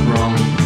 wrong.